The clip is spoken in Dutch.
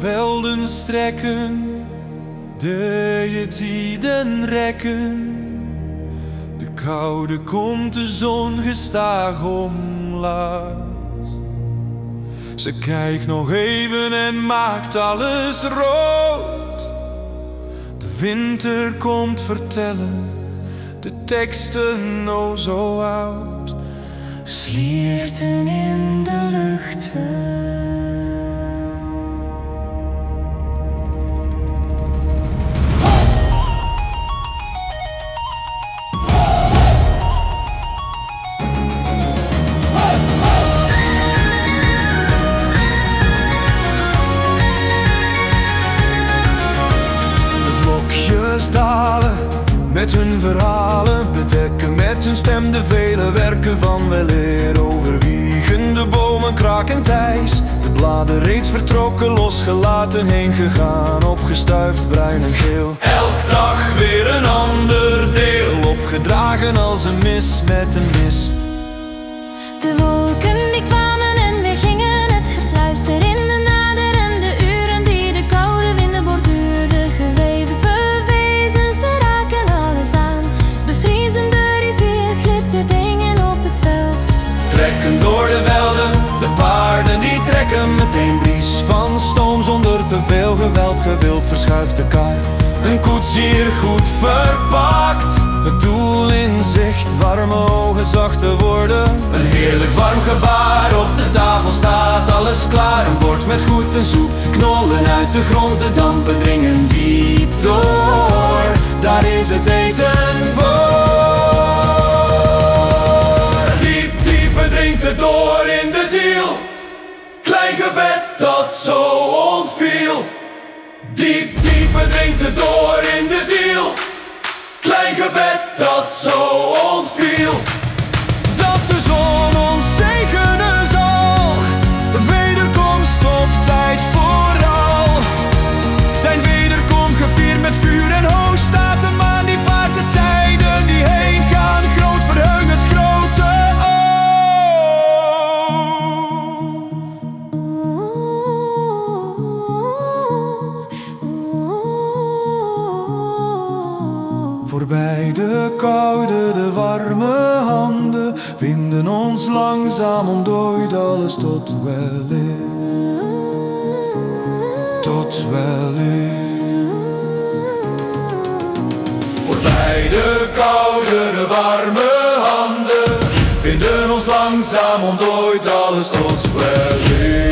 Velden strekken, de tijden rekken. De koude komt de zon gestaag omlaag. Ze kijkt nog even en maakt alles rood. De winter komt vertellen, de teksten o zo oud. Slierten in de bladen reeds vertrokken, losgelaten, heen gegaan, opgestuifd bruin en geel. Elk dag weer een ander deel, opgedragen als een mis met een mist. De wolken geweld. Gewild verschuift de kar, een koetsier goed verpakt. Het doel in zicht, warme ogen zachte woorden. Een heerlijk warm gebaar, op de tafel staat alles klaar. Een bord met goed en soep, knollen uit de grond, de dampen dringen diep door. Daar is het eten voor. Diep, diepe dringt het door in de ziel. Klein gebed dat zo ontviel. Diep, diepe dringt het door in de ziel. Klein gebed dat zo ontviel. Koude, de warme handen vinden ons langzaam ontdooid alles tot weleer, tot weleer. Voorbij de koude, de warme handen vinden ons langzaam ontdooid alles tot weleer.